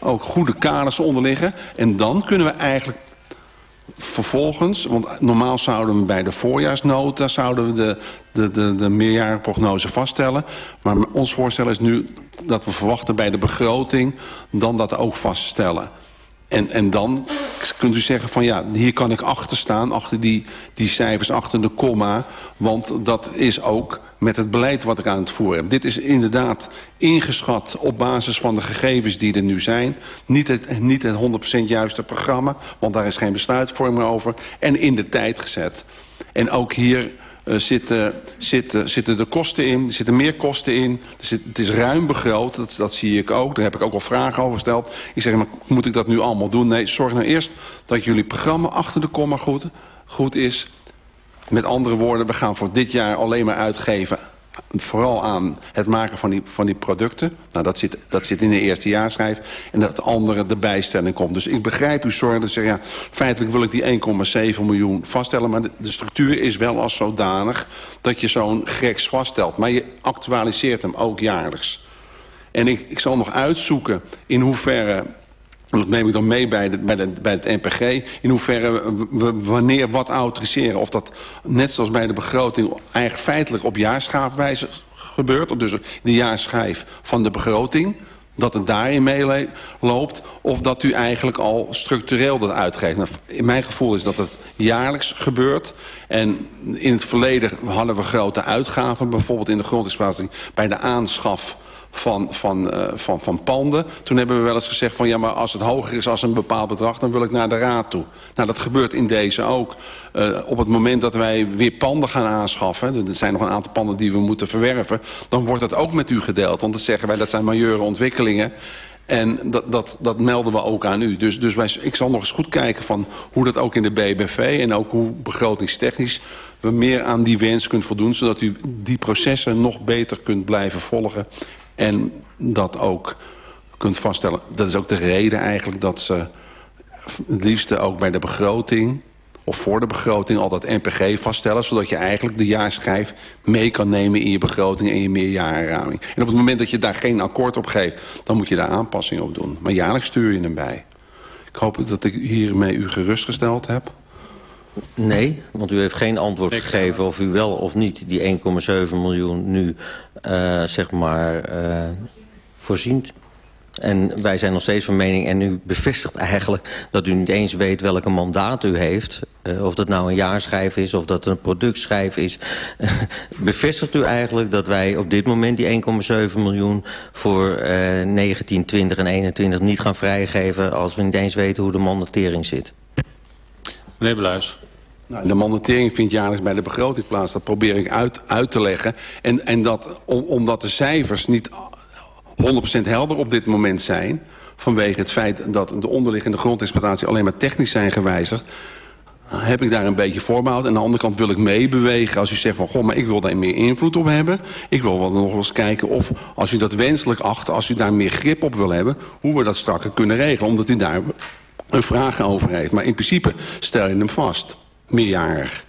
ook goede kaders onder liggen. En dan kunnen we eigenlijk vervolgens, want normaal zouden we bij de voorjaarsnota zouden we de, de, de, de meerjarenprognose vaststellen. Maar ons voorstel is nu dat we verwachten bij de begroting dan dat ook vaststellen. En, en dan kunt u zeggen van ja, hier kan ik achter staan, achter die, die cijfers, achter de komma. Want dat is ook met het beleid wat ik aan het voeren heb. Dit is inderdaad ingeschat op basis van de gegevens die er nu zijn. Niet het, niet het 100% juiste programma, want daar is geen besluitvorming over. En in de tijd gezet. En ook hier zitten, zitten, zitten de kosten in, er zitten meer kosten in. Het is ruim begroot, dat, dat zie ik ook. Daar heb ik ook al vragen over gesteld. Ik zeg, maar moet ik dat nu allemaal doen? Nee, zorg nou eerst dat jullie programma achter de komma goed, goed is. Met andere woorden, we gaan voor dit jaar alleen maar uitgeven vooral aan het maken van die, van die producten. Nou, dat zit, dat zit in de eerste jaarschrijf. En dat andere de bijstelling komt. Dus ik begrijp uw zorg dat zeggen... ja, feitelijk wil ik die 1,7 miljoen vaststellen... maar de, de, structuur is wel als zodanig dat je zo'n greks vaststelt. Maar je actualiseert hem ook jaarlijks. En ik, ik zal nog uitzoeken in hoeverre dat neem ik dan mee bij, de, bij, het NPG. In hoeverre wanneer wat autoriseren. Of dat net zoals bij de begroting eigenlijk feitelijk op jaarschaafwijze gebeurt. Dus de jaarschijf van de begroting. Dat het daarin meeloopt. Of dat u eigenlijk al structureel dat uitgeeft. Nou, in mijn gevoel is dat het jaarlijks gebeurt. En in het verleden hadden we grote uitgaven. Bijvoorbeeld in de grondexploitatie bij de aanschaf van, van, uh, van, van panden. Toen hebben we wel eens gezegd van ja, maar als het hoger is als een bepaald bedrag, dan wil ik naar de raad toe. Nou, dat gebeurt in deze ook. Uh, op het moment dat wij weer panden gaan aanschaffen, er zijn nog een aantal panden die we moeten verwerven, dan wordt dat ook met u gedeeld. Want dan zeggen wij dat zijn majeure ontwikkelingen. En dat, dat, dat melden we ook aan u. Dus, dus wij, ik zal nog eens goed kijken van hoe dat ook in de BBV... en ook hoe begrotingstechnisch we meer aan die wens kunt voldoen... zodat u die processen nog beter kunt blijven volgen... En dat ook kunt vaststellen. Dat is ook de reden eigenlijk dat ze het liefste ook bij de begroting of voor de begroting al dat NPG vaststellen... zodat je eigenlijk de jaarschijf mee kan nemen in je begroting en je meerjarenraming. En op het moment dat je daar geen akkoord op geeft... dan moet je daar aanpassingen op doen. Maar jaarlijks stuur je hem bij. Ik hoop dat ik hiermee u gerustgesteld heb. Nee, want u heeft geen antwoord gegeven of u wel of niet die 1,7 miljoen nu uh, zeg maar uh, voorziet. En wij zijn nog steeds van mening, en u bevestigt eigenlijk... dat u niet eens weet welke mandaat u heeft. Uh, of dat nou een jaarschijf is, of dat een productschijf is. bevestigt u eigenlijk dat wij op dit moment die 1,7 miljoen... voor uh, 19, 20 en 21 niet gaan vrijgeven... als we niet eens weten hoe de mandatering zit? Meneer Bluis. Nou, de mandatering vindt jaarlijks bij de begroting plaats. Dat probeer ik uit, uit te leggen. En, en dat, om, omdat de cijfers niet 100% helder op dit moment zijn... vanwege het feit dat de onderliggende grondexploitatie alleen maar technisch zijn gewijzigd... heb ik daar een beetje voorbehoud. En aan de andere kant wil ik meebewegen als u zegt van... goh, maar ik wil daar meer invloed op hebben. Ik wil wel nog eens kijken of, als u dat wenselijk acht... als u daar meer grip op wil hebben... hoe we dat strakker kunnen regelen. Omdat u daar een vraag over heeft. Maar in principe stel je hem vast meerjarig.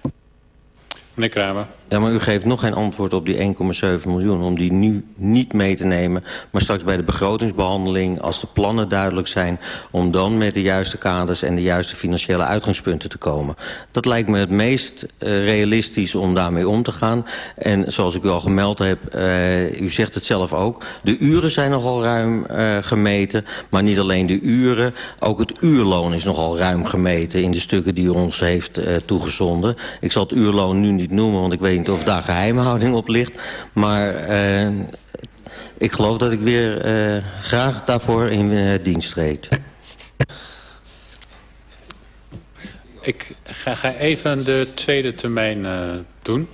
Meneer Kramer. Ja, maar u geeft nog geen antwoord op die 1,7 miljoen... om die nu niet mee te nemen. Maar straks bij de begrotingsbehandeling, als de plannen duidelijk zijn... om dan met de juiste kaders en de juiste financiële uitgangspunten te komen. Dat lijkt me het meest uh, realistisch om daarmee om te gaan. En zoals ik u al gemeld heb, uh, u zegt het zelf ook... de uren zijn nogal ruim uh, gemeten. Maar niet alleen de uren, ook het uurloon is nogal ruim gemeten... in de stukken die u ons heeft toegezonden. Ik zal het uurloon nu niet noemen, want ik weet of daar geheimhouding op ligt. Maar uh, ik geloof dat ik weer uh, graag daarvoor in uh, dienst treed. Ik ga, ga, even de tweede termijn doen.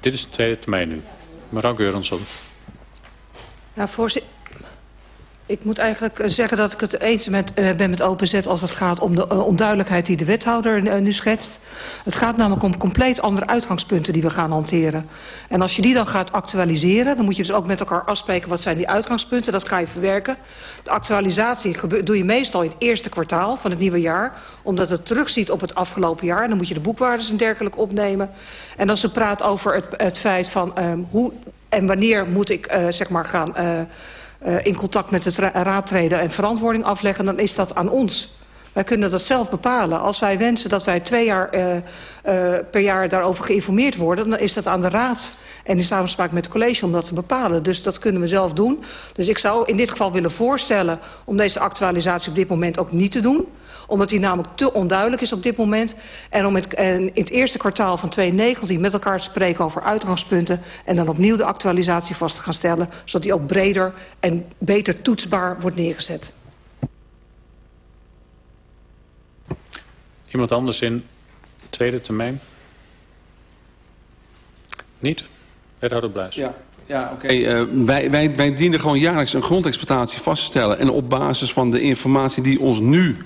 Dit is de tweede termijn nu. Mevrouw Geurensson. Ja, voorzitter. Ik moet eigenlijk eh, zeggen dat ik het eens met, uh, ben met OPZ als het gaat om de uh, onduidelijkheid die de wethouder nu schetst. Het gaat namelijk om compleet andere uitgangspunten die we gaan hanteren. En als je die dan gaat actualiseren, dan moet je dus ook met elkaar afspreken wat zijn die uitgangspunten. Dat ga je verwerken. De actualisatie doe je meestal in het eerste kwartaal van het nieuwe jaar. Omdat het terugziet op het afgelopen jaar. Dan moet je de boekwaardes en dergelijke opnemen. En als ze praat over het, het feit van um, hoe en wanneer moet ik zeg maar gaan in contact met ra raad treden en verantwoording afleggen... dan is dat aan ons. Wij kunnen dat zelf bepalen. Als wij wensen dat wij twee jaar uh, uh, per jaar daarover geïnformeerd worden... dan is dat aan de raad en in samenspraak met het college om dat te bepalen. Dus dat kunnen we zelf doen. Dus ik zou in dit geval willen voorstellen om deze actualisatie op dit moment ook niet te doen omdat die namelijk te onduidelijk is op dit moment. En om het, en in het eerste kwartaal van 2019 met elkaar te spreken over uitgangspunten... en dan opnieuw de actualisatie vast te gaan stellen... zodat die ook breder en beter toetsbaar wordt neergezet. Iemand anders in tweede termijn? Niet? Wethouder Bluis. Ja. Ja, oké. Okay. Uh, wij, wij, wij dienen gewoon jaarlijks een grondexploitatie vast te stellen. En op basis van de informatie die ons nu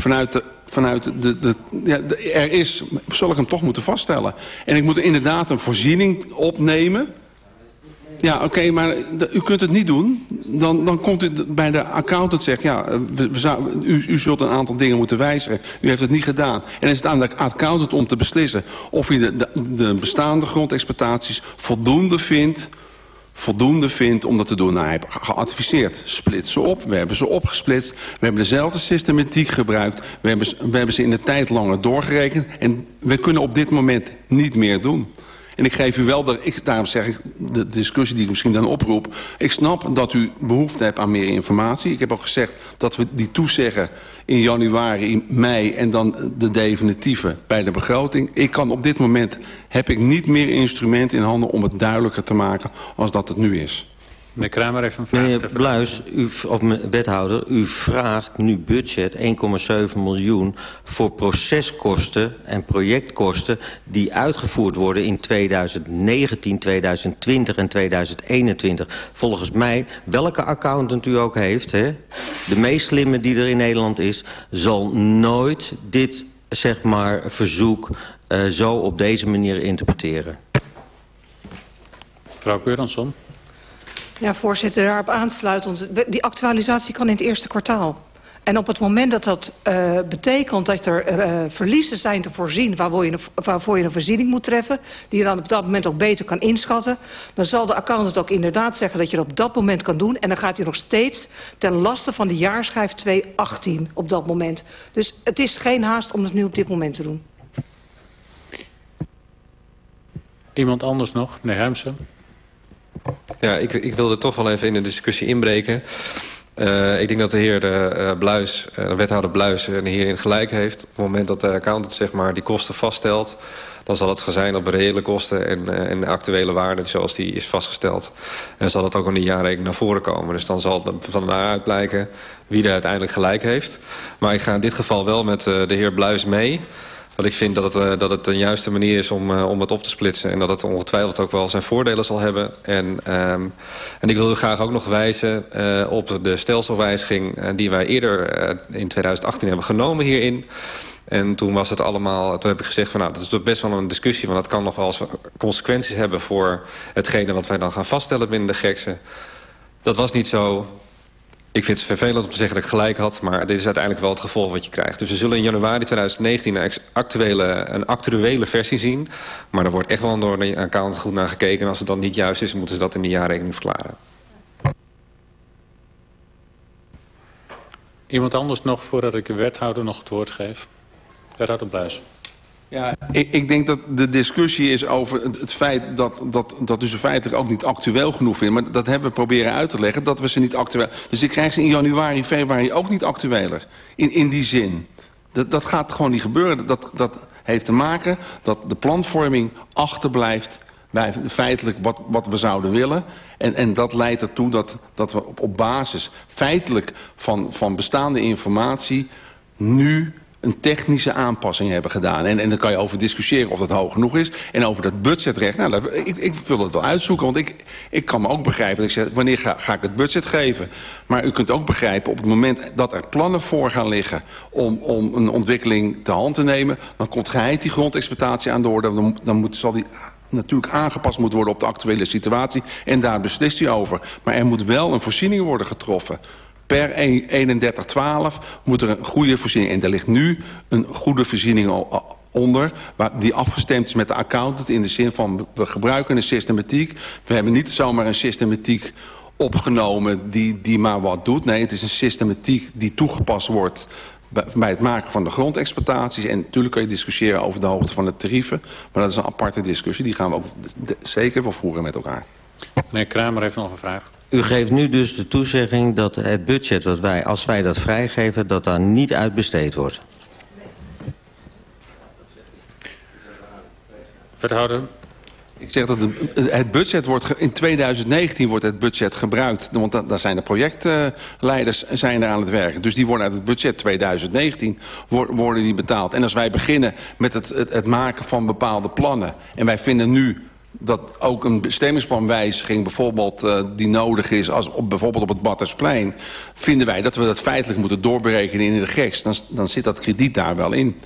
vanuit de, vanuit de, de, ja, de, er is, zal ik hem toch moeten vaststellen. En ik moet inderdaad een voorziening opnemen. Ja, oké, maar u kunt het niet doen. Dan, dan komt u bij de accountant zegt, ja, we, u, u zult een aantal dingen moeten wijzigen. U heeft het niet gedaan. En is het aan de accountant om te beslissen of hij de, de, de bestaande grondexploitaties voldoende vindt voldoende vindt om dat te doen. Nou, hij heeft geadviseerd, split ze op. We hebben ze opgesplitst. We hebben dezelfde systematiek gebruikt. We hebben, we hebben ze in de tijd langer doorgerekend. En we kunnen op dit moment niet meer doen. En ik geef u wel, de, ik, daarom zeg ik de discussie die ik misschien dan oproep. Ik snap dat u behoefte hebt aan meer informatie. Ik heb al gezegd dat we die toezeggen in januari, mei en dan de definitieve bij de begroting. Ik kan op dit moment, heb ik niet meer instrumenten in handen om het duidelijker te maken als dat het nu is. Meneer Kramer heeft een vraag. Meneer Bluis, u, of wethouder, u vraagt nu budget 1,7 miljoen voor proceskosten en projectkosten die uitgevoerd worden in 2019, 2020 en 2021. Volgens mij, welke accountant u ook heeft, hè, de meest slimme die er in Nederland is, zal nooit dit zeg maar, verzoek uh, zo op deze manier interpreteren. Mevrouw Keuransson. Ja, voorzitter, daarop aansluitend. Die actualisatie kan in het eerste kwartaal. En op het moment dat dat uh, betekent dat er uh, verliezen zijn te voorzien... Waarvoor je, een, je een voorziening moet treffen... die je dan op dat moment ook beter kan inschatten... dan zal de accountant ook inderdaad zeggen dat je dat op dat moment kan doen... en dan gaat hij nog steeds ten laste van de jaarschijf 2018 op dat moment. Dus het is geen haast om het nu op dit moment te doen. Iemand anders nog? Meneer Hermsen. Ja, ik, ik wilde toch wel even in de discussie inbreken. Uh, ik denk dat de heer uh, Bluis, uh, de wethouder Bluis hierin gelijk heeft. Op het moment dat de accountant zeg maar, die kosten vaststelt... dan zal het zijn op reële kosten en, en de actuele waarde zoals die is vastgesteld. En zal dat ook in de jaarrekening naar voren komen. Dus dan zal het van daaruit blijken wie er uiteindelijk gelijk heeft. Maar ik ga in dit geval wel met de heer Bluis mee... Dat ik vind dat het, uh, dat het een juiste manier is om, uh, om het op te splitsen. En dat het ongetwijfeld ook wel zijn voordelen zal hebben. En, um, en ik wil u graag ook nog wijzen uh, op de stelselwijziging... die wij eerder in 2018 hebben genomen hierin. En toen was het allemaal, toen heb ik gezegd van nou, dat is best wel een discussie, want dat kan nog wel eens consequenties hebben voor hetgene wat wij dan gaan vaststellen binnen de geksen. Dat was niet zo. Ik vind het vervelend om te zeggen dat ik gelijk had... maar dit is uiteindelijk wel het gevolg wat je krijgt. Dus we zullen in januari 2019 een actuele, een actuele versie zien. Maar daar wordt echt wel door de account goed naar gekeken. En als het dan niet juist is, moeten ze dat in de jaarrekening verklaren. Iemand anders nog voordat ik de wethouder nog het woord geef? Wethouder Bluis. Ja, ik, ik, denk dat de discussie is over het feit dat, dat, dat u ze feitelijk ook niet actueel genoeg vindt. Maar dat hebben we proberen uit te leggen, dat we ze niet actueel... Dus ik krijg ze in januari, februari ook niet actueler. In, in die zin. Dat, dat gaat gewoon niet gebeuren. Dat, dat heeft te maken dat de planvorming achterblijft bij feitelijk wat, wat we zouden willen. En, en dat leidt ertoe dat, dat we op, op basis feitelijk van, van bestaande informatie... nu een technische aanpassing hebben gedaan. En, en dan kan je over discussiëren of dat hoog genoeg is. En over dat budgetrecht, nou, ik, ik wil dat wel uitzoeken. Want ik, ik kan me ook begrijpen dat ik zeg, wanneer ga, ga ik het budget geven? Maar u kunt ook begrijpen, op het moment dat er plannen voor gaan liggen... om, om een ontwikkeling te hand te nemen... dan komt geheid die grondexploitatie aan de orde. Dan, dan moet, zal die natuurlijk aangepast moet worden op de actuele situatie. En daar beslist u over. Maar er moet wel een voorziening worden getroffen per 3112 moet er een goede voorziening. En er ligt nu een goede voorziening onder... die afgestemd is met de accountant in de zin van... we gebruiken een systematiek. We hebben niet zomaar een systematiek opgenomen die, die maar wat doet. Nee, het is een systematiek die toegepast wordt bij het maken van de grondexploitaties. En natuurlijk kun je discussiëren over de hoogte van de tarieven. Maar dat is een aparte discussie. Die gaan we ook zeker wel voeren met elkaar. Meneer Kramer heeft nog een vraag. U geeft nu dus de toezegging dat het budget wat wij, als wij dat vrijgeven... dat daar niet uitbesteed wordt. Wethouder. Ik zeg dat het budget wordt... In 2019 wordt het budget gebruikt. Want daar zijn de projectleiders zijn er aan het werken. Dus die worden uit het budget 2019 worden die betaald. En als wij beginnen met het, het, het maken van bepaalde plannen... en wij vinden nu dat ook een bestemmingsplanwijziging bijvoorbeeld uh, die nodig is... Als op, bijvoorbeeld op het Battersplein... vinden wij dat we dat feitelijk moeten doorberekenen in de GEX. Dan, dan zit dat krediet daar wel in.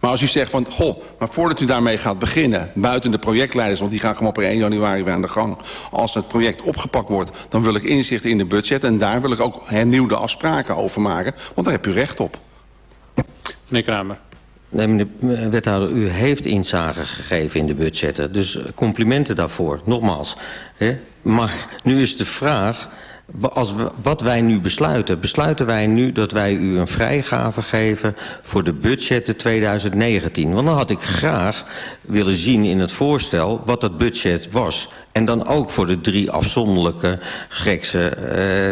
Maar als u zegt van, goh, maar voordat u daarmee gaat beginnen... buiten de projectleiders, want die gaan gewoon per 1 januari weer aan de gang... als het project opgepakt wordt, dan wil ik inzicht in de budget... en daar wil ik ook hernieuwde afspraken over maken, want daar heb u recht op. Meneer Kramer. Nee, meneer wethouder, u heeft inzage gegeven in de budgetten. Dus complimenten daarvoor, nogmaals. Hè? Maar nu is de vraag, als we, wat wij nu besluiten... besluiten wij nu dat wij u een vrijgave geven voor de budgetten 2019. Want dan had ik graag willen zien in het voorstel wat dat budget was. En dan ook voor de drie afzonderlijke gekse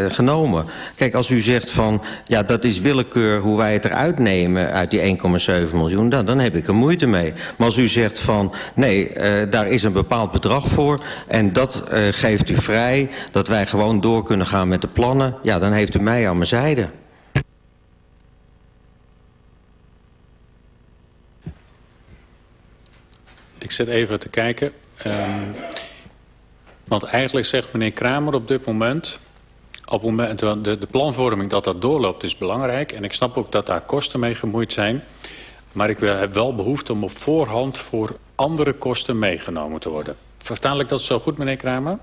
uh, genomen. Kijk, als u zegt van, ja, dat is willekeur hoe wij het eruit nemen uit die 1,7 miljoen, dan, dan heb ik er moeite mee. Maar als u zegt van, nee, uh, daar is een bepaald bedrag voor en dat uh, geeft u vrij, dat wij gewoon door kunnen gaan met de plannen, ja, dan heeft u mij aan mijn zijde. Ik zit even te kijken. Um, want eigenlijk zegt meneer Kramer op dit moment... op moment de, de planvorming dat dat doorloopt is belangrijk. En ik snap ook dat daar kosten mee gemoeid zijn. Maar ik heb wel behoefte om op voorhand voor andere kosten meegenomen te worden. Verstaan ik dat zo goed, meneer Kramer?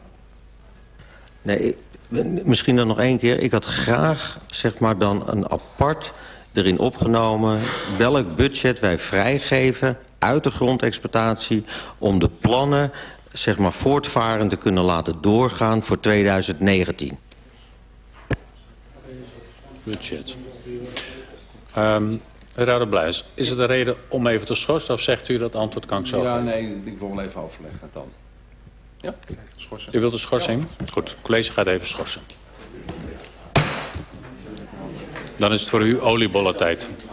Nee, misschien dan nog één keer. Ik had graag zeg maar dan een apart erin opgenomen... welk budget wij vrijgeven uit de grondexploitatie... om de plannen zeg maar voortvarend te kunnen laten doorgaan voor 2019? Budget. Um, Raad Bluis, is het een reden om even te schorsen of zegt u dat antwoord kan ik zo? Ja, nee, ik wil wel even overleggen dan. Ja, schorsen. U wilt een schorsing? Goed, het college gaat even schorsen. Dan is het voor u oliebollentijd. when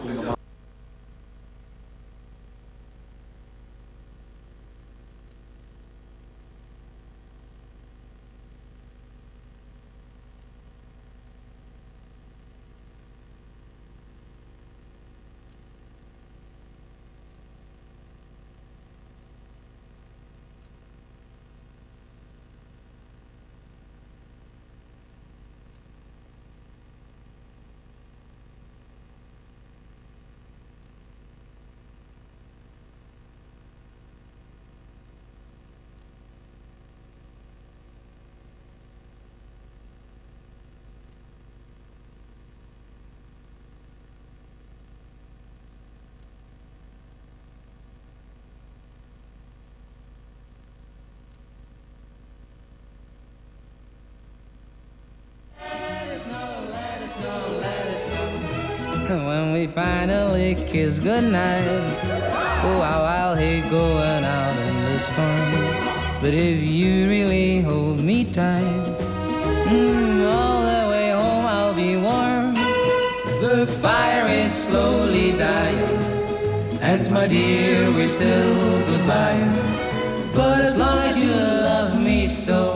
finally kiss goodnight. Oh, how I'll hate going out in the storm. But if you really hold me tight, mm, all the way home I'll be warm. The fire is slowly dying, and my dear, we're still goodbye. But as long as you love me so,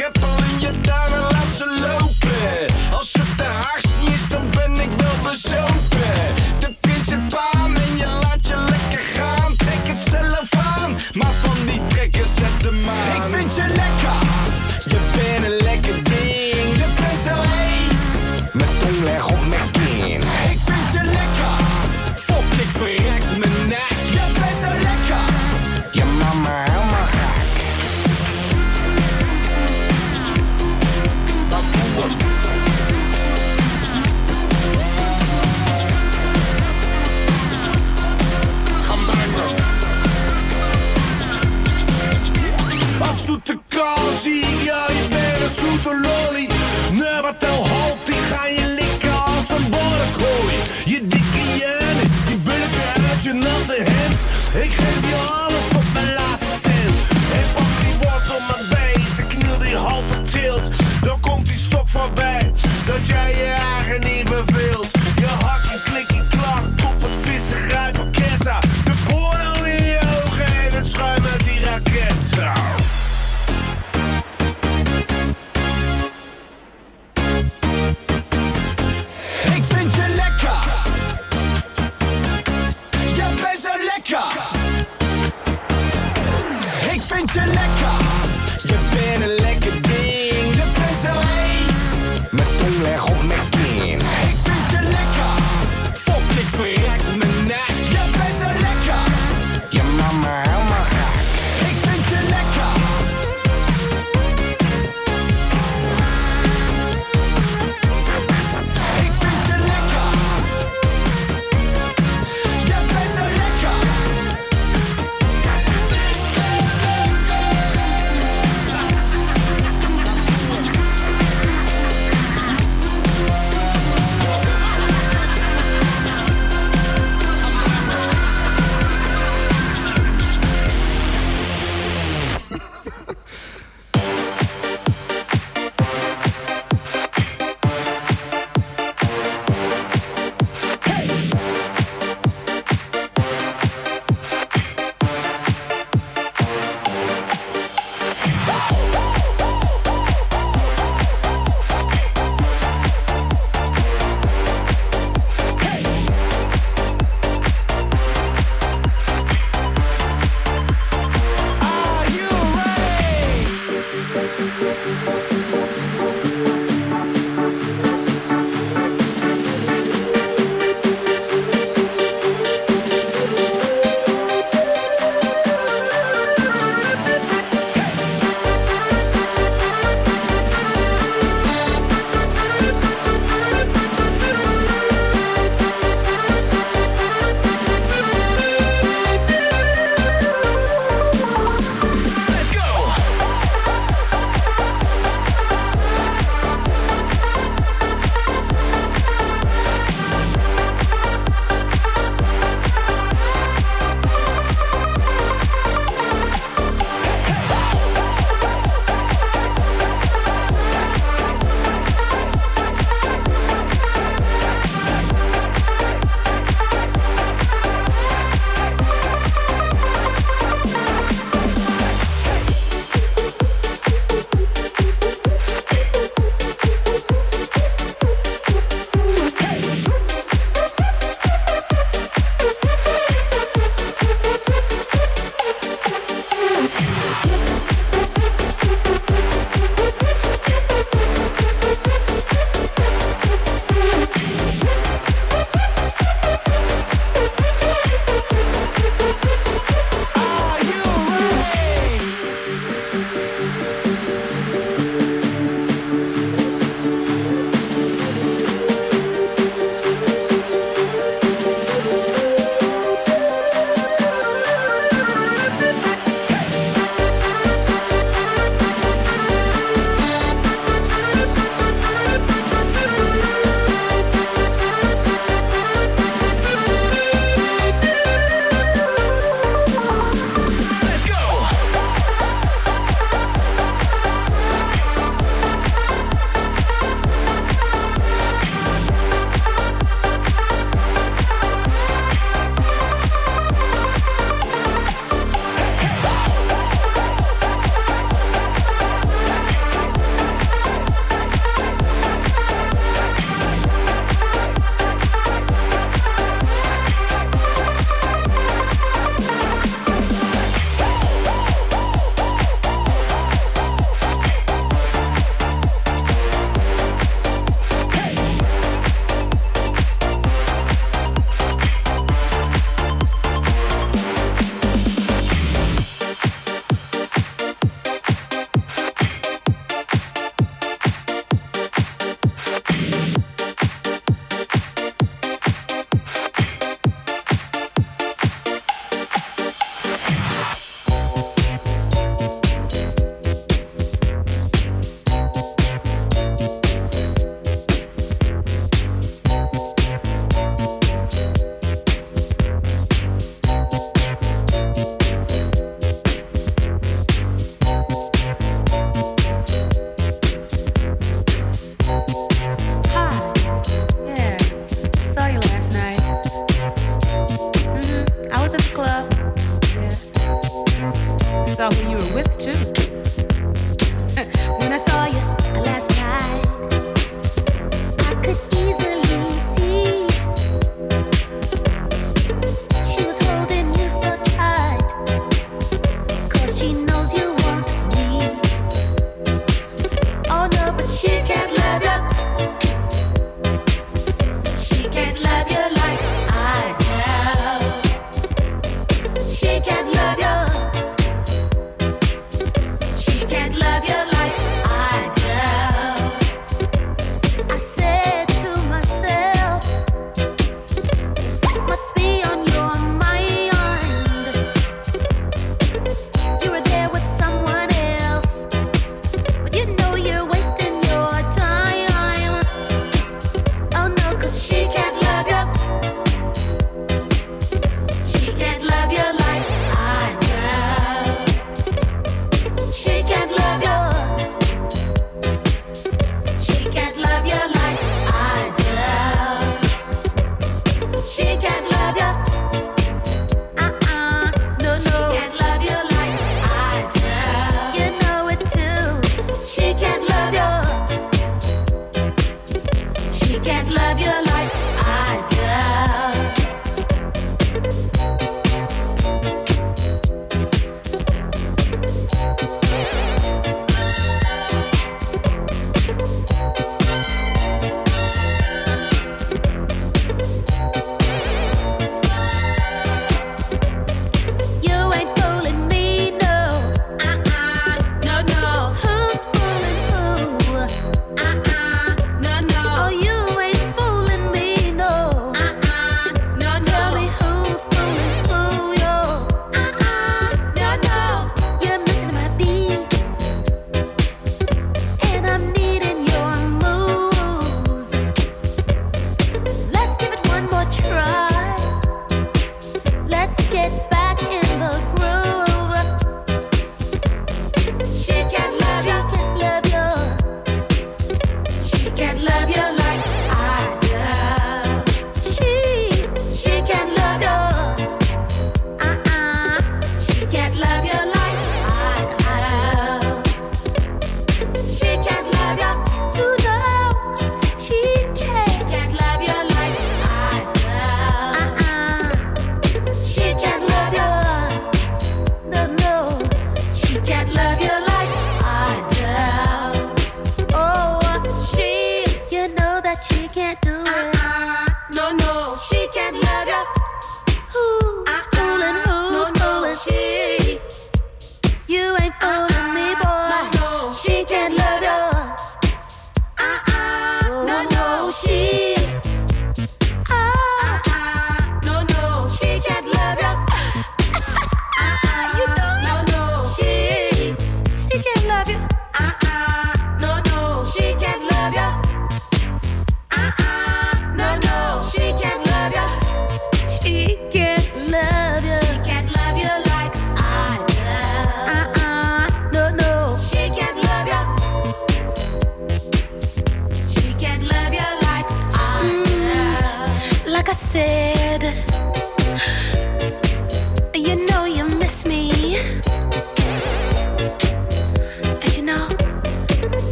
ga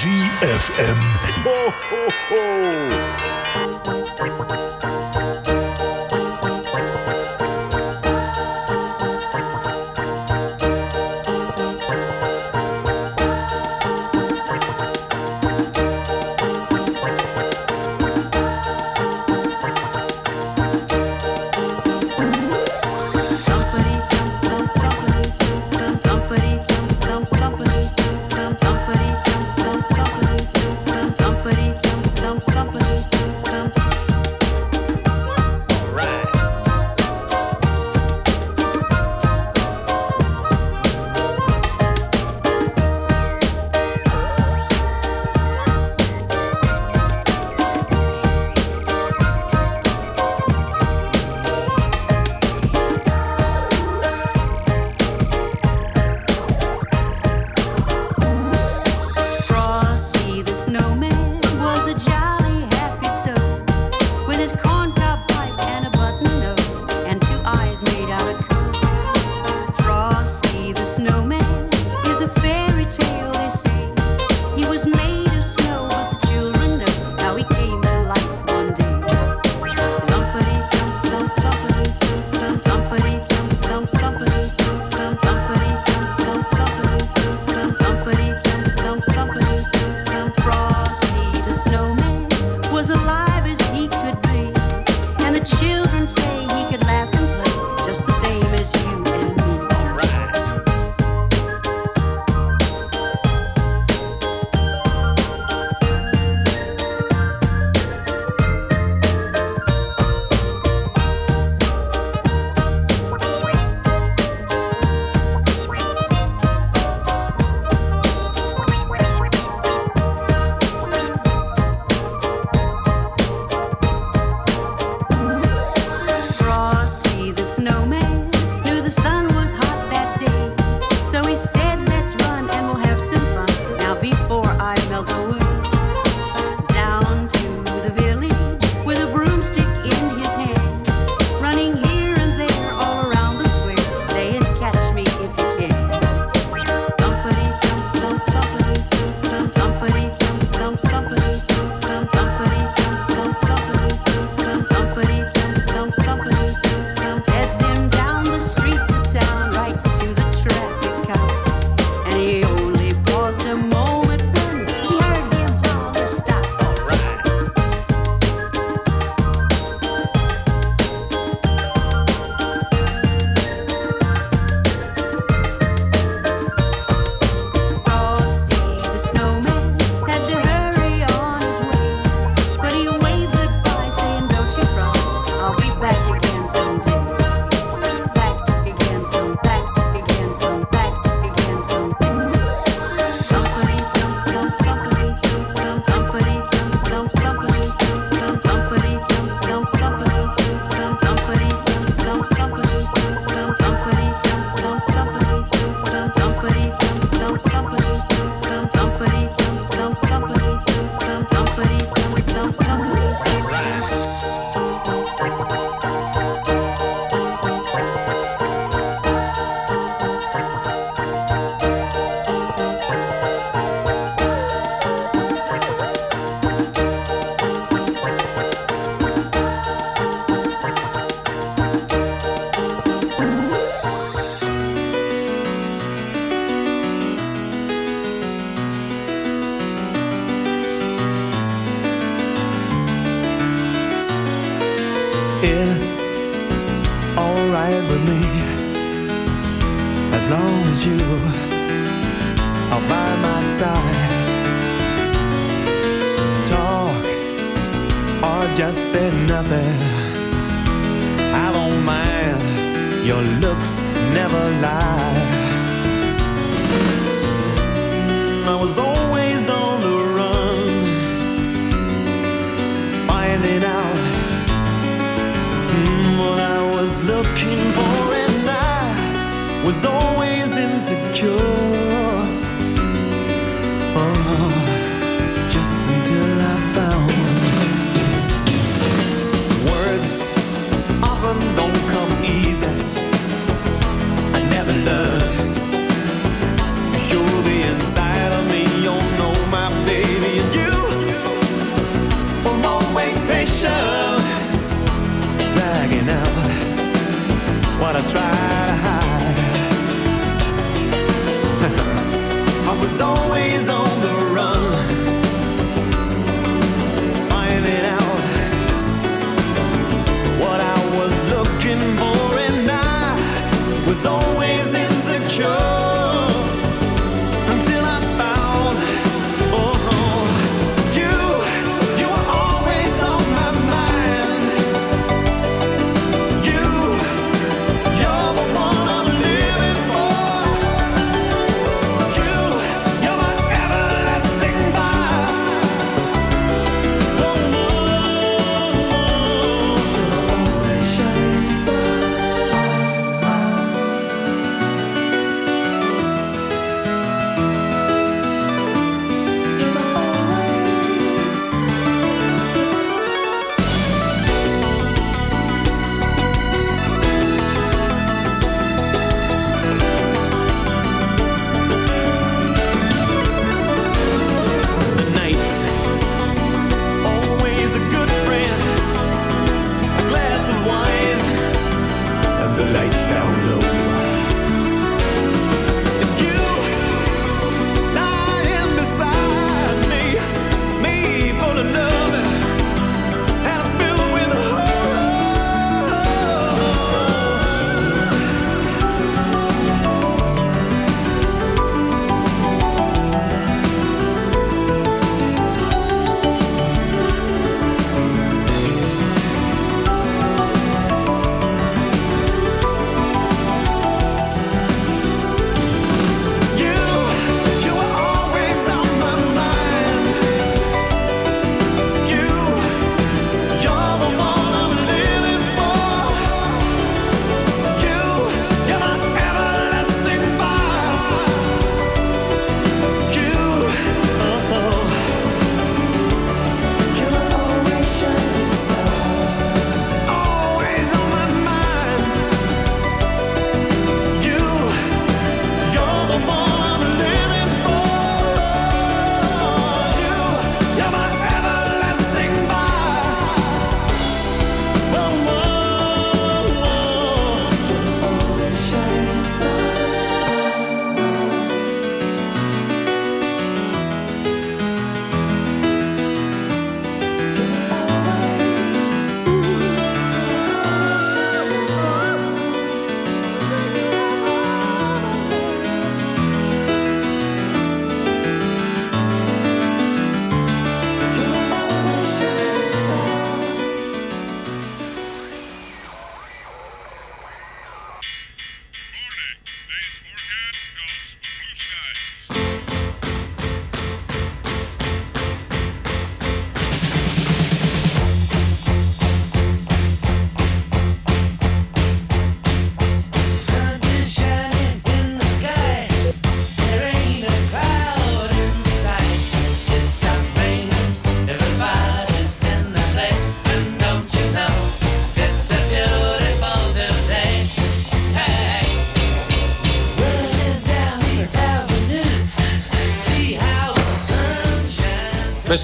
JFM. Ho, ho, ho.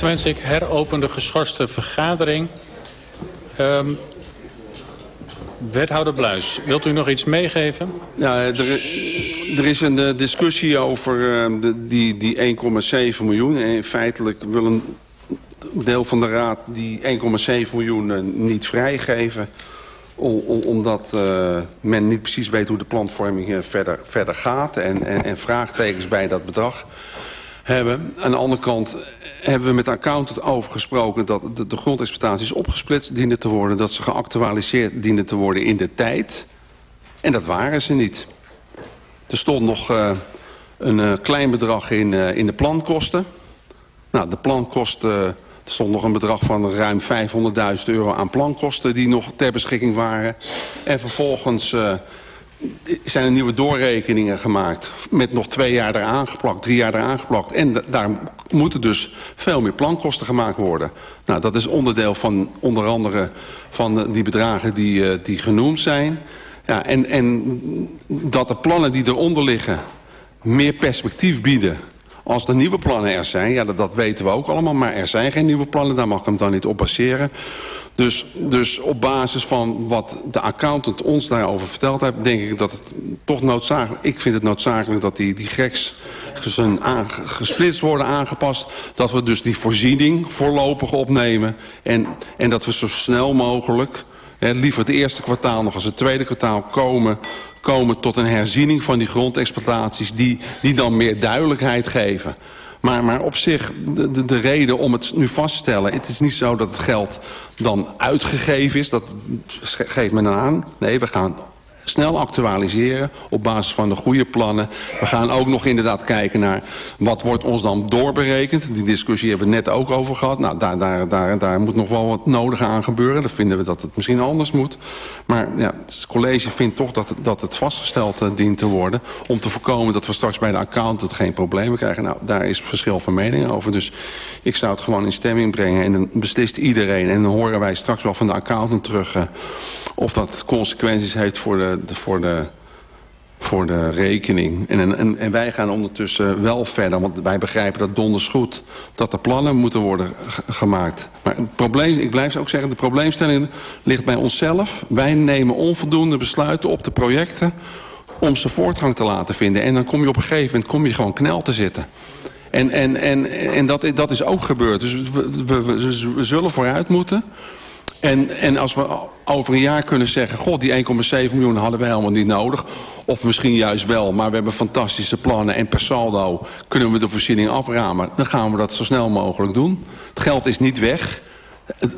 Mensen, ik heropen de geschorste vergadering. Ehm, wethouder Bluis, wilt u nog iets meegeven? Ja, er, er is een eh, discussie over eh, de, die, die 1,7 miljoen. En feitelijk wil een deel van de raad die 1,7 miljoen eh, niet vrijgeven. Omdat eh, men niet precies weet hoe de planvorming eh, verder, verder gaat. En, en, en vraagtekens bij dat bedrag hebben. Aan de andere kant hebben we met de accountant over gesproken... dat de, de grondexploitaties opgesplitst dienen te worden... dat ze geactualiseerd dienen te worden in de tijd. En dat waren ze niet. Er stond nog eh, een eh, klein bedrag in, eh, in de plankosten. Nou, de plankosten... er stond nog een bedrag van ruim 500.000 euro aan plankosten... die nog ter beschikking waren. En vervolgens... zijn er nieuwe doorrekeningen gemaakt. Met nog twee jaar eraan geplakt, drie jaar eraan geplakt. En da- daar moeten dus veel meer plankosten gemaakt worden. Nou, dat is onderdeel van onder andere van die bedragen die, eh, die genoemd zijn. Ja, en, en dat de plannen die eronder liggen meer perspectief bieden als er nieuwe plannen er zijn, ja, dat, dat weten we ook allemaal... maar er zijn geen nieuwe plannen, daar mag ik hem dan niet op baseren. Dus, dus op basis van wat de accountant ons daarover verteld heeft... denk ik dat het toch noodzakelijk... ik vind het noodzakelijk dat die, die gesplitst worden, aangepast... dat we dus die voorziening voorlopig opnemen... en, en dat we zo snel mogelijk... Hè, liever het eerste kwartaal nog als het tweede kwartaal komen, komen tot een herziening van die grondexploitaties die, die dan meer duidelijkheid geven. Maar, maar op zich, de, de, de reden om het nu vast te stellen... het is niet zo dat het geld dan uitgegeven is, dat geeft men aan. Nee, we gaan snel actualiseren op basis van de goede plannen. We gaan ook nog inderdaad kijken naar wat wordt ons dan doorberekend. Die discussie hebben we net ook over gehad. Nou, daar, daar, daar, daar moet nog wel wat nodig aan gebeuren. Dan vinden we dat het misschien anders moet. Maar ja, het college vindt toch dat dat het vastgesteld eh, dient te worden... om te voorkomen dat we straks bij de accountant geen problemen krijgen. Nou, daar is verschil van mening over. Dus ik zou het gewoon in stemming brengen en dan beslist iedereen. En dan horen wij straks wel van de accountant terug... eh, of dat consequenties heeft voor de, voor de, voor de rekening. En, en, en wij gaan ondertussen wel verder, want wij begrijpen dat donders goed... dat er plannen moeten worden ge- gemaakt. Maar het probleem, ik blijf ook zeggen, de probleemstelling ligt bij onszelf. Wij nemen onvoldoende besluiten op de projecten om ze voortgang te laten vinden. En dan kom je op een gegeven moment kom je gewoon knel te zitten. En, en, en, en dat, dat is ook gebeurd. Dus we zullen vooruit moeten... En, en als we over een jaar kunnen zeggen... god, die 1,7 miljoen hadden wij helemaal niet nodig. Of misschien juist wel, maar we hebben fantastische plannen... en per saldo kunnen we de voorziening aframen. Dan gaan we dat zo snel mogelijk doen. Het geld is niet weg.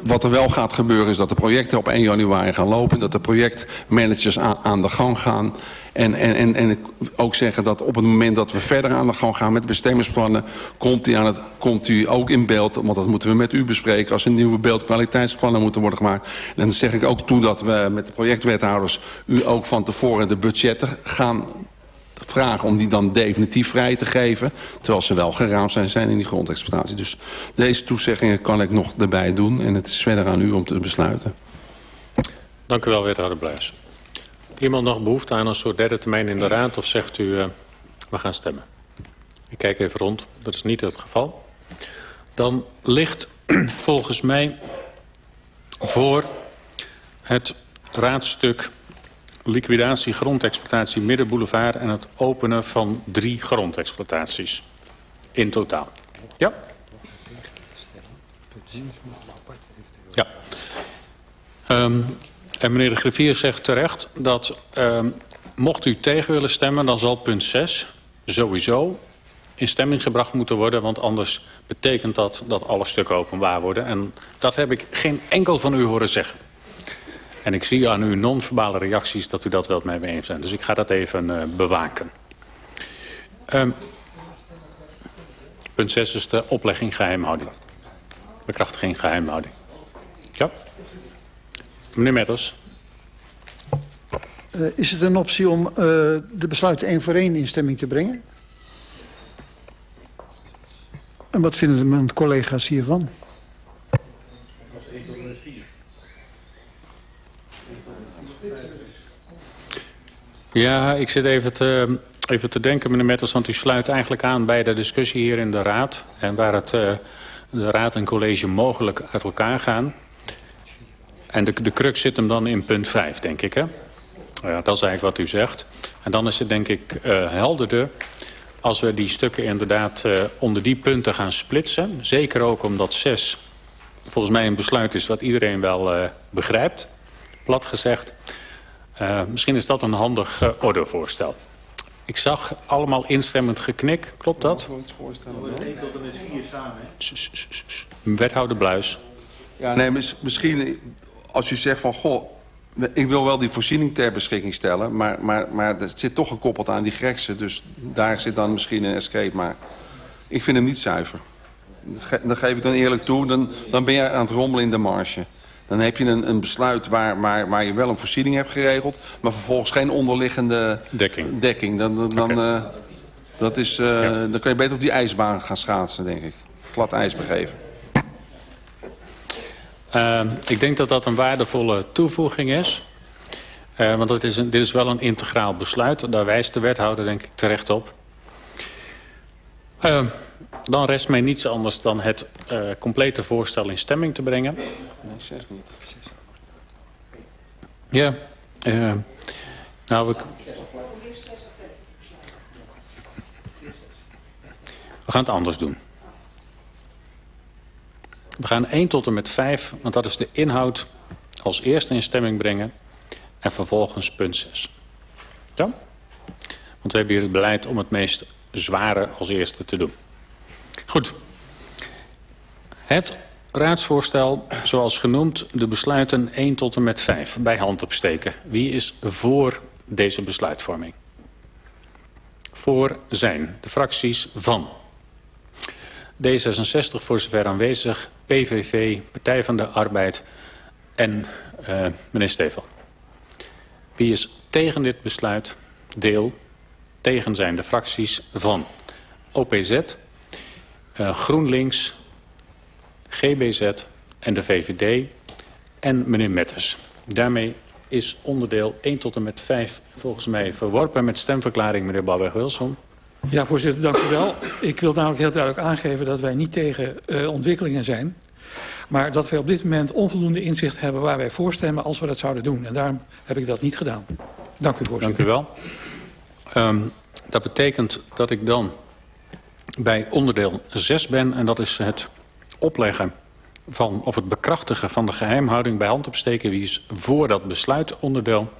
Wat er wel gaat gebeuren is dat de projecten op 1 januari gaan lopen. Dat de projectmanagers aan, de gang gaan. En, en, en, en ook zeggen dat op het moment dat we verder aan de gang gaan met bestemmingsplannen... komt u, aan het, komt u ook in beeld, want dat moeten we met u bespreken... als er nieuwe beeldkwaliteitsplannen moeten worden gemaakt. En dan zeg ik ook toe dat we met de projectwethouders... u ook van tevoren de budgetten gaan vragen om die dan definitief vrij te geven... terwijl ze wel geraamd zijn, zijn in die grondexploitatie. Dus deze toezeggingen kan ik nog erbij doen... en het is verder aan u om te besluiten. Dank u wel, wethouder Bluis. Iemand nog behoefte aan een soort derde termijn in de raad... of zegt u, eh, we gaan stemmen? Ik kijk even rond, dat is niet het geval. Dan ligt volgens mij voor het raadstuk liquidatie grondexploitatie Middenboulevard... en het openen van drie grondexploitaties in totaal. Ja? Ja. Ehm, en meneer de griffier zegt terecht dat ehm, mocht u tegen willen stemmen... dan zal punt 6 sowieso in stemming gebracht moeten worden... want anders betekent dat dat alle stukken openbaar worden. En dat heb ik geen enkel van u horen zeggen. En ik zie aan uw non-verbale reacties dat u dat wel met mij eens bent. Dus ik ga dat even eh, bewaken. Ehm, punt 6 is de oplegging geheimhouding. Bekrachtiging geheimhouding. Ja. Meneer Metters. Uh, is het een optie om uh, de besluiten één voor één in stemming te brengen? En wat vinden mijn collega's hiervan? Ja, ik zit even te, even te denken, meneer Metters, want u sluit eigenlijk aan bij de discussie hier in de Raad. En waar het uh, de raad en college mogelijk uit elkaar gaan. En de, de crux zit hem dan in punt 5, denk ik. Hè? Ja, dat is eigenlijk wat u zegt. En dan is het denk ik uh, helderder als we die stukken inderdaad uh, onder die punten gaan splitsen. Zeker ook omdat 6 volgens mij een besluit is wat iedereen wel begrijpt. Plat gezegd. Uh, misschien is dat een handig uh, ordevoorstel. Ik zag allemaal instemmend geknik. Klopt dat? Wethouder Bluis. Ja, nee, misschien als u zegt van... Goh, ik wil wel die voorziening ter beschikking stellen... maar, maar, maar het zit toch gekoppeld aan die greksen. Dus daar zit dan misschien een escape. Maar ik vind hem niet zuiver. Dat geef ik dan eerlijk toe. Dan, dan ben je aan het rommelen in de marge. Dan heb je een, een besluit waar, waar, waar je wel een voorziening hebt geregeld... maar vervolgens geen onderliggende dekking. dekking. Dan, dan, dan, okay. uh, dat is, uh, ja. dan kan je beter op die ijsbaan gaan schaatsen, denk ik. Glad ijs begeven. Uh, ik denk dat dat een waardevolle toevoeging is. Want is een, dit is wel een integraal besluit. Daar wijst de wethouder denk ik terecht op. Uh, dan rest mij niets anders dan het uh, complete voorstel in stemming te brengen. Nee, zes niet. Ja. Uh, nou, we... we gaan het anders doen. We gaan 1 tot en met 5, want dat is de inhoud, als eerste in stemming brengen. En vervolgens punt 6. Ja? Want we hebben hier het beleid om het meest zware als eerste te doen. Goed. Het raadsvoorstel, zoals genoemd, de besluiten 1 tot en met 5 bij hand opsteken. Wie is voor deze besluitvorming? Voor zijn de fracties van D66 voor zover aanwezig, PVV, Partij van de Arbeid en uh, meneer Stevel. Wie is tegen dit besluit? Deel. Tegen zijn de fracties van OPZ, uh, GroenLinks, GBZ en de VVD en meneer Metters. Daarmee is onderdeel 1 tot en met 5 volgens mij verworpen met stemverklaring meneer Babberg-Wilson. Ja, voorzitter, dank u wel. Ik wil namelijk heel duidelijk aangeven dat wij niet tegen uh, ontwikkelingen zijn. Maar dat wij op dit moment onvoldoende inzicht hebben waar wij voorstemmen als we dat zouden doen. En daarom heb ik dat niet gedaan. Dank u, voorzitter. Dank u wel. Um, dat betekent dat ik dan bij onderdeel 6 ben. En dat is het opleggen van, of het bekrachtigen van de geheimhouding bij hand opsteken. Wie is voor dat besluitonderdeel?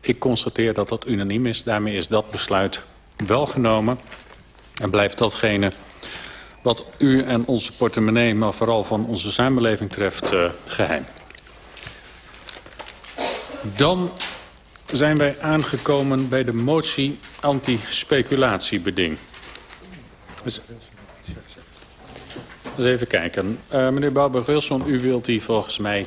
Ik constateer dat dat unaniem is. Daarmee is dat besluit wel genomen. En blijft datgene wat u en onze portemonnee, maar vooral van onze samenleving treft, uh, geheim. Dan zijn wij aangekomen bij de motie anti-speculatiebeding. Dus, dus even kijken. Uh, meneer Bouwberg-Wilson, u wilt die volgens mij...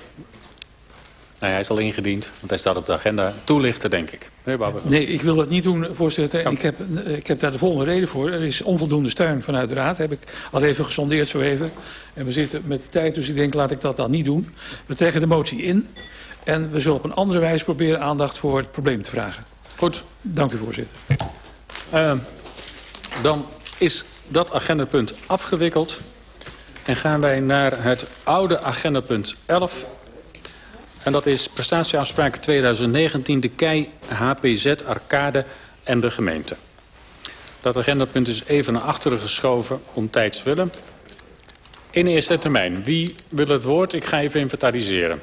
Nou, hij is al ingediend, want hij staat op de agenda. Toelichten, denk ik. Meneer Bouwberg Nee, ik wil dat niet doen, voorzitter. Ik, heb, ik heb daar de volgende reden voor. Er is onvoldoende steun vanuit de Raad. Heb ik al even gesondeerd zo even. En we zitten met de tijd, dus ik denk, laat ik dat dan niet doen. We trekken de motie in. En we zullen op een andere wijze proberen aandacht voor het probleem te vragen. Goed. Dank u, voorzitter. Uh, dan is dat agendapunt afgewikkeld. En gaan wij naar het oude agendapunt 11. En dat is prestatieafspraken 2019, de KEI, HPZ, Arcade en de gemeente. Dat agendapunt is even naar achteren geschoven om tijdswillen. In eerste termijn, wie wil het woord? Ik ga even inventariseren.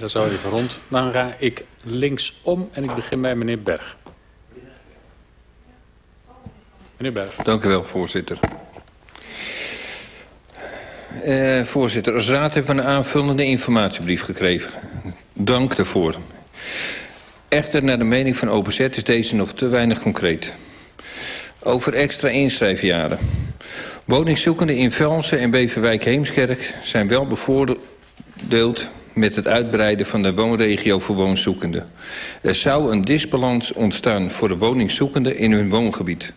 Dat zou even rond. Dan ga ik linksom en ik begin bij meneer Berg. Meneer Berg. Dank u wel, voorzitter. Uh, voorzitter, raad we een aanvullende informatiebrief gekregen. Dank daarvoor. Echter, naar de mening van OPZ is deze nog te weinig concreet. Over extra inschrijfjaren. Woningzoekenden in Velsen en Beverwijk-Heemskerk zijn wel bevoordeeld met het uitbreiden van de woonregio voor woonzoekenden. Er zou een disbalans ontstaan voor de woningzoekenden in hun woongebied.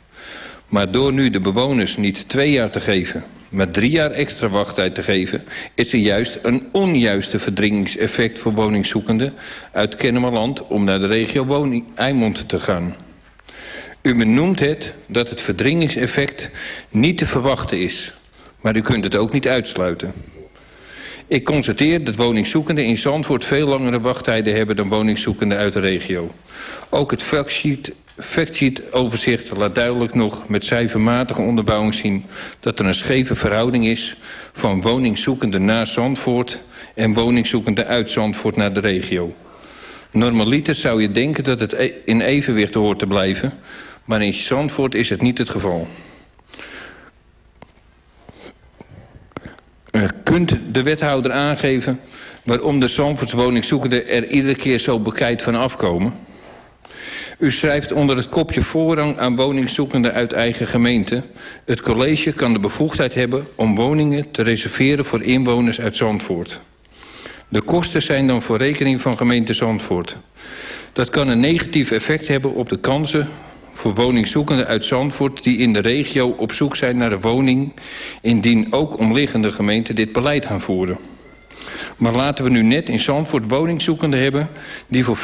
Maar door nu de bewoners niet twee jaar te geven, maar drie jaar extra wachttijd te geven... is er juist een onjuiste verdringingseffect voor woningzoekenden uit Kennemerland... om naar de regio woning Eimond te gaan. U benoemt het dat het verdringingseffect niet te verwachten is... Maar u kunt het ook niet uitsluiten. Ik constateer dat woningzoekenden in Zandvoort veel langere wachttijden hebben dan woningzoekenden uit de regio. Ook het factsheet, factsheet overzicht laat duidelijk nog met cijfermatige onderbouwing zien dat er een scheve verhouding is van woningzoekenden naar Zandvoort en woningzoekenden uit Zandvoort naar de regio. Normaliter zou je denken dat het e- in evenwicht hoort te blijven, maar in Zandvoort is het niet het geval. Uh, kunt de wethouder aangeven waarom de Zandvoorts er iedere keer zo bekijkt van afkomen? U schrijft onder het kopje voorrang aan woningzoekenden uit eigen gemeente. Het college kan de bevoegdheid hebben om woningen te reserveren voor inwoners uit Zandvoort. De kosten zijn dan voor rekening van gemeente Zandvoort. Dat kan een negatief effect hebben op de kansen voor woningzoekenden uit Zandvoort... die in de regio op zoek zijn naar een woning... indien ook omliggende gemeenten dit beleid gaan voeren. Maar laten we nu net in Zandvoort woningzoekenden hebben... die voor 75%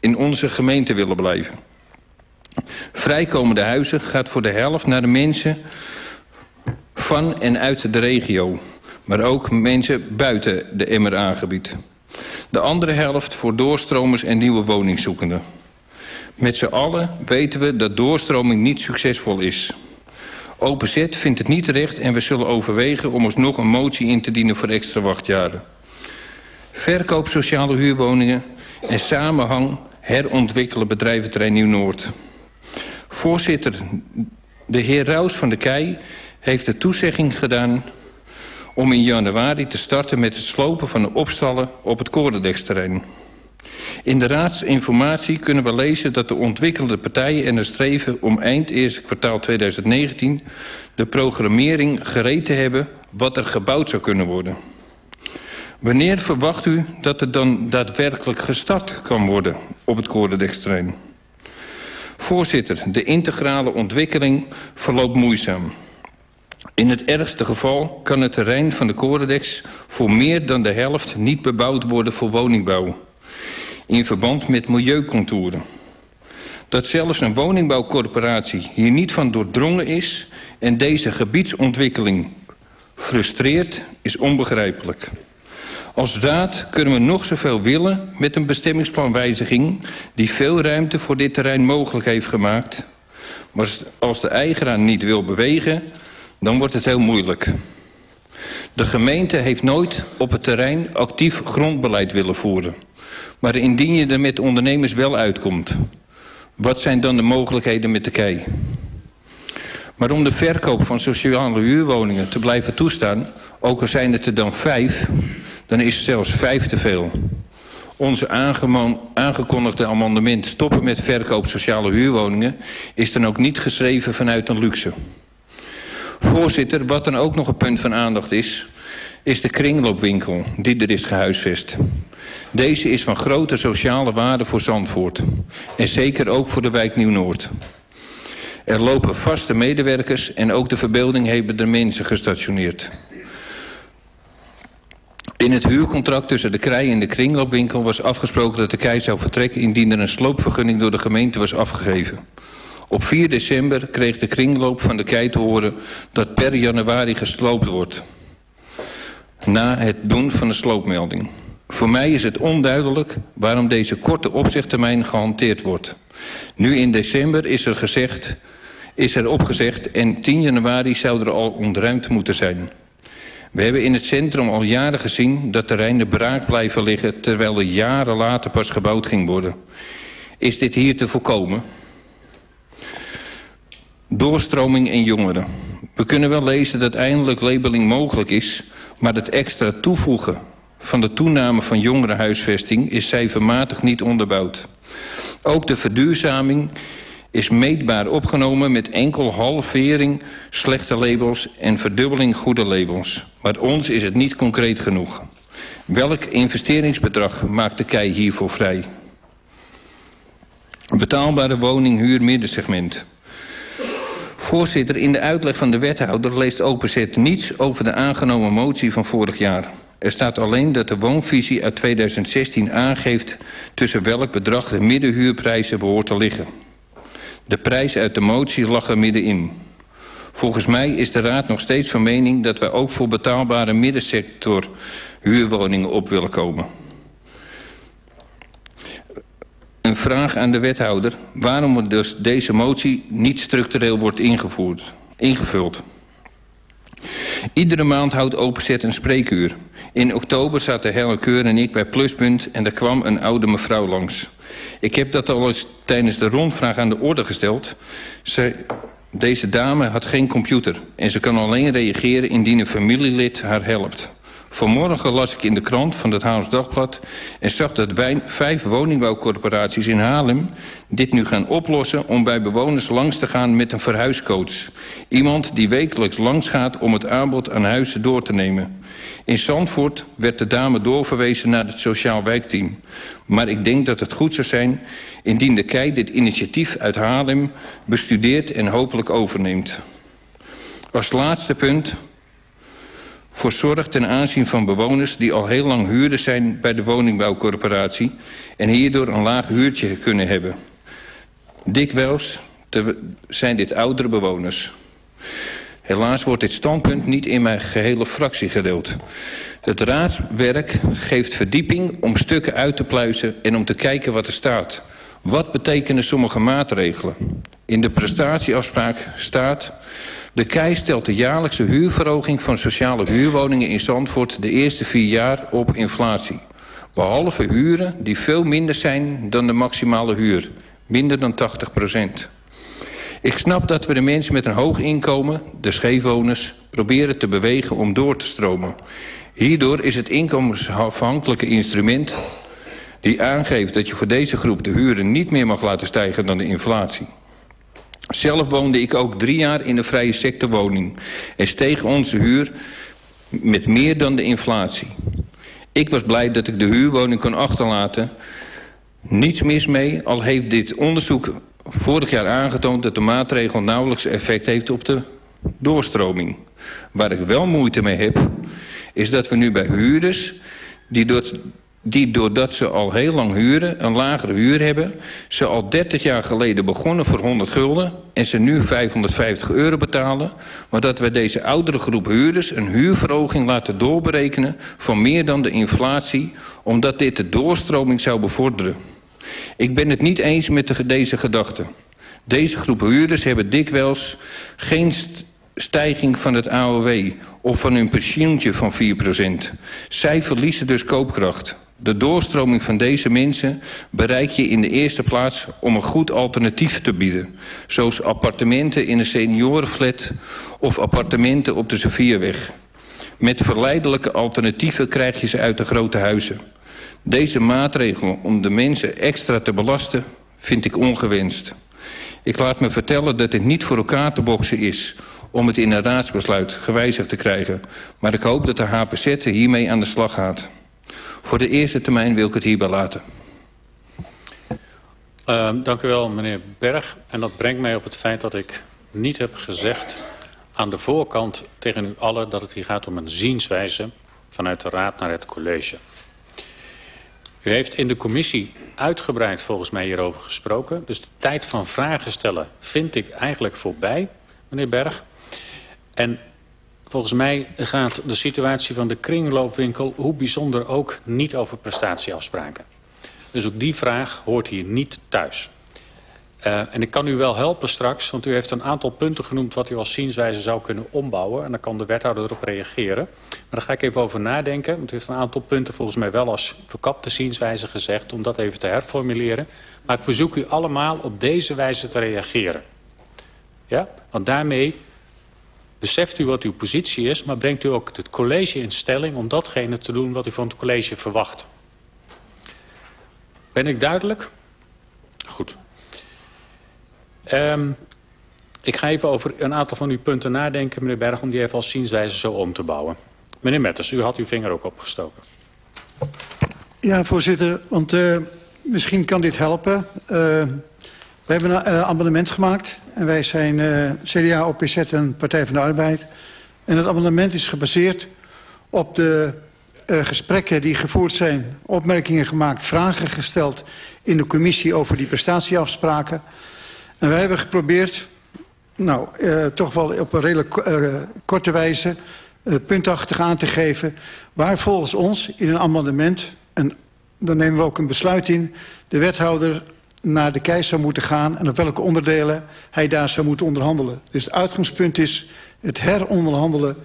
in onze gemeente willen blijven. Vrijkomende huizen gaat voor de helft naar de mensen van en uit de regio... maar ook mensen buiten de MRA-gebied. De andere helft voor doorstromers en nieuwe woningzoekenden. Met z'n allen weten we dat doorstroming niet succesvol is. OPZ vindt het niet terecht en we zullen overwegen om alsnog een motie in te dienen voor extra wachtjaren. Verkoop sociale huurwoningen en samenhang herontwikkelen bedrijventerrein Nieuw-Noord. Voorzitter, de heer Raus van de Kei heeft de toezegging gedaan om in januari te starten met het slopen van de opstallen op het Korendeksterrein. In de raadsinformatie kunnen we lezen dat de ontwikkelde partijen en de streven om eind eerste kwartaal 2019 de programmering gereed te hebben wat er gebouwd zou kunnen worden. Wanneer verwacht u dat er dan daadwerkelijk gestart kan worden op het Korendeksterrein? Voorzitter, de integrale ontwikkeling verloopt moeizaam. In het ergste geval kan het terrein van de Coredex voor meer dan de helft niet bebouwd worden voor woningbouw. In verband met milieucontouren. Dat zelfs een woningbouwcorporatie hier niet van doordrongen is en deze gebiedsontwikkeling frustreert, is onbegrijpelijk. Als raad kunnen we nog zoveel willen met een bestemmingsplanwijziging die veel ruimte voor dit terrein mogelijk heeft gemaakt. Maar als de eigenaar niet wil bewegen, dan wordt het heel moeilijk. De gemeente heeft nooit op het terrein actief grondbeleid willen voeren. Maar indien je er met ondernemers wel uitkomt, wat zijn dan de mogelijkheden met de kei? Maar om de verkoop van sociale huurwoningen te blijven toestaan, ook al zijn het er dan vijf, dan is zelfs vijf te veel. Onze aangekondigde amendement stoppen met verkoop sociale huurwoningen is dan ook niet geschreven vanuit een luxe. Voorzitter, wat dan ook nog een punt van aandacht is... is de kringloopwinkel die er is gehuisvest. Deze is van grote sociale waarde voor Zandvoort. En zeker ook voor de wijk Nieuw-Noord. Er lopen vaste medewerkers en ook de verbeelding hebben de mensen gestationeerd. In het huurcontract tussen de Krij en de kringloopwinkel was afgesproken dat de Krij zou vertrekken indien er een sloopvergunning door de gemeente was afgegeven. Op 4 december kreeg de kringloop van de Kei te horen dat per januari gesloopt wordt. Na het doen van de sloopmelding. Voor mij is het onduidelijk waarom deze korte opzichttermijn gehanteerd wordt. Nu in december is er, gezegd, is er opgezegd en 10 januari zou er al ontruimd moeten zijn. We hebben in het centrum al jaren gezien dat terreinen braak blijven liggen... terwijl er jaren later pas gebouwd ging worden. Is dit hier te voorkomen? Doorstroming in jongeren. We kunnen wel lezen dat eindelijk labeling mogelijk is... maar het extra toevoegen van de toename van jongerenhuisvesting... is cijfermatig niet onderbouwd. Ook de verduurzaming is meetbaar opgenomen met enkel halvering slechte labels en verdubbeling goede labels. Maar ons is het niet concreet genoeg. Welk investeringsbedrag maakt de KEI hiervoor vrij? Betaalbare woning huur middensegment. Voorzitter, in de uitleg van de wethouder leest OPZ niets over de aangenomen motie van vorig jaar. Er staat alleen dat de woonvisie uit 2016 aangeeft tussen welk bedrag de middenhuurprijzen behoort te liggen. De prijs uit de motie lag er middenin. Volgens mij is de Raad nog steeds van mening dat wij ook voor betaalbare middensector huurwoningen op willen komen. Een vraag aan de wethouder waarom dus deze motie niet structureel wordt ingevoerd, ingevuld. Iedere maand houdt Openzet een spreekuur. In oktober zaten Helle Keur en ik bij Pluspunt en er kwam een oude mevrouw langs. Ik heb dat al eens tijdens de rondvraag aan de orde gesteld. Ze, deze dame had geen computer en ze kan alleen reageren indien een familielid haar helpt. Vanmorgen las ik in de krant van het Haams Dagblad... en zag dat wij, vijf woningbouwcorporaties in Haarlem... dit nu gaan oplossen om bij bewoners langs te gaan met een verhuiscoach. Iemand die wekelijks langs gaat om het aanbod aan huizen door te nemen. In Zandvoort werd de dame doorverwezen naar het sociaal wijkteam. Maar ik denk dat het goed zou zijn indien de KEI dit initiatief uit Haarlem bestudeert en hopelijk overneemt. Als laatste punt voor zorg ten aanzien van bewoners die al heel lang huurder zijn bij de woningbouwcorporatie en hierdoor een laag huurtje kunnen hebben. Dikwijls zijn dit oudere bewoners. Helaas wordt dit standpunt niet in mijn gehele fractie gedeeld. Het raadswerk geeft verdieping om stukken uit te pluizen en om te kijken wat er staat. Wat betekenen sommige maatregelen? In de prestatieafspraak staat... De KEI stelt de jaarlijkse huurverhoging van sociale huurwoningen in Zandvoort... de eerste vier jaar op inflatie. Behalve huren die veel minder zijn dan de maximale huur. Minder dan 80 procent. Ik snap dat we de mensen met een hoog inkomen, de scheefwoners... proberen te bewegen om door te stromen. Hierdoor is het inkomensafhankelijke instrument die aangeeft dat je voor deze groep de huren niet meer mag laten stijgen dan de inflatie. Zelf woonde ik ook drie jaar in een vrije sectorwoning en steeg onze huur met meer dan de inflatie. Ik was blij dat ik de huurwoning kon achterlaten. Niets mis mee, al heeft dit onderzoek vorig jaar aangetoond... dat de maatregel nauwelijks effect heeft op de doorstroming. Waar ik wel moeite mee heb, is dat we nu bij huurders... die door die doordat ze al heel lang huren, een lagere huur hebben... ze al 30 jaar geleden begonnen voor 100 gulden... en ze nu 550 euro betalen... maar dat we deze oudere groep huurders een huurverhoging laten doorberekenen... van meer dan de inflatie, omdat dit de doorstroming zou bevorderen. Ik ben het niet eens met de, deze gedachte. Deze groep huurders hebben dikwijls geen stijging van het AOW... of van hun pensioentje van 4% Zij verliezen dus koopkracht. De doorstroming van deze mensen bereik je in de eerste plaats om een goed alternatief te bieden. Zoals appartementen in een seniorenflat of appartementen op de Sofierweg. Met verleidelijke alternatieven krijg je ze uit de grote huizen. Deze maatregel om de mensen extra te belasten vind ik ongewenst. Ik laat me vertellen dat dit niet voor elkaar te boksen is om het in een raadsbesluit gewijzigd te krijgen. Maar ik hoop dat de HPZ hiermee aan de slag gaat. Voor de eerste termijn wil ik het hierbij laten. Uh, dank u wel, meneer Berg. En dat brengt mij op het feit dat ik niet heb gezegd aan de voorkant tegen u allen... dat het hier gaat om een zienswijze vanuit de Raad naar het college. U heeft in de commissie uitgebreid volgens mij hierover gesproken. Dus de tijd van vragen stellen vind ik eigenlijk voorbij, meneer Berg. En Volgens mij gaat de situatie van de kringloopwinkel, hoe bijzonder ook, niet over prestatieafspraken. Dus ook die vraag hoort hier niet thuis. Uh, en ik kan u wel helpen straks, want u heeft een aantal punten genoemd... wat u als zienswijze zou kunnen ombouwen. En dan kan de wethouder erop reageren. Maar daar ga ik even over nadenken. Want u heeft een aantal punten volgens mij wel als verkapte zienswijze gezegd... om dat even te herformuleren. Maar ik verzoek u allemaal op deze wijze te reageren. Ja? Want daarmee beseft u wat uw positie is... maar brengt u ook het college in stelling om datgene te doen wat u van het college verwacht. Ben ik duidelijk? Goed. Um, ik ga even over een aantal van uw punten nadenken, meneer Berg... om die even als zienswijze zo om te bouwen. Meneer Metters, u had uw vinger ook opgestoken. Ja, voorzitter, want uh, misschien kan dit helpen... Uh, we hebben een uh, amendement gemaakt. En wij zijn uh, CDA, OPZ en Partij van de Arbeid. En het amendement is gebaseerd op de uh, gesprekken die gevoerd zijn... opmerkingen gemaakt, vragen gesteld in de commissie over die prestatieafspraken. En wij hebben geprobeerd nou, eh, toch wel op een redelijk eh, korte wijze puntachtig aan te geven... waar volgens ons in een amendement, en dan nemen we ook een besluit in... de wethouder naar de KEI zou moeten gaan... en op welke onderdelen hij daar zou moeten onderhandelen. Dus het uitgangspunt is het heronderhandelen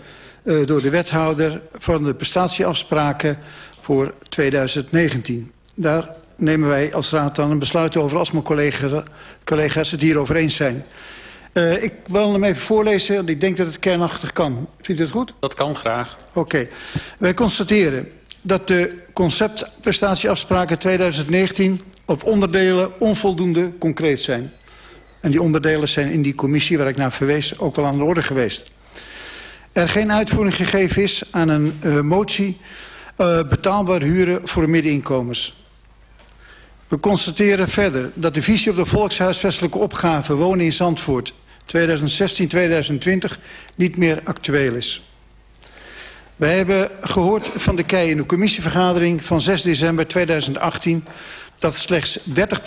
uh, door de wethouder... van de prestatieafspraken voor 2019. Daar nemen wij als raad dan een besluit over... als mijn collega, collega's het hierover eens zijn... Uh, ik wil hem even voorlezen, want ik denk dat het kernachtig kan. Vindt u het goed? Dat kan graag. Oké. Okay. Wij constateren dat de conceptprestatieafspraken 2019 op onderdelen onvoldoende concreet zijn. En die onderdelen zijn in die commissie waar ik naar verwees ook wel aan de orde geweest. Er geen uitvoering gegeven is aan een uh, motie uh, betaalbaar huren voor middeninkomens. We constateren verder dat de visie op de volkshuisvestelijke opgave wonen in Zandvoort 2016-2020 niet meer actueel is. Wij hebben gehoord van de KEI in de commissievergadering van 6 december 2018 dat slechts 30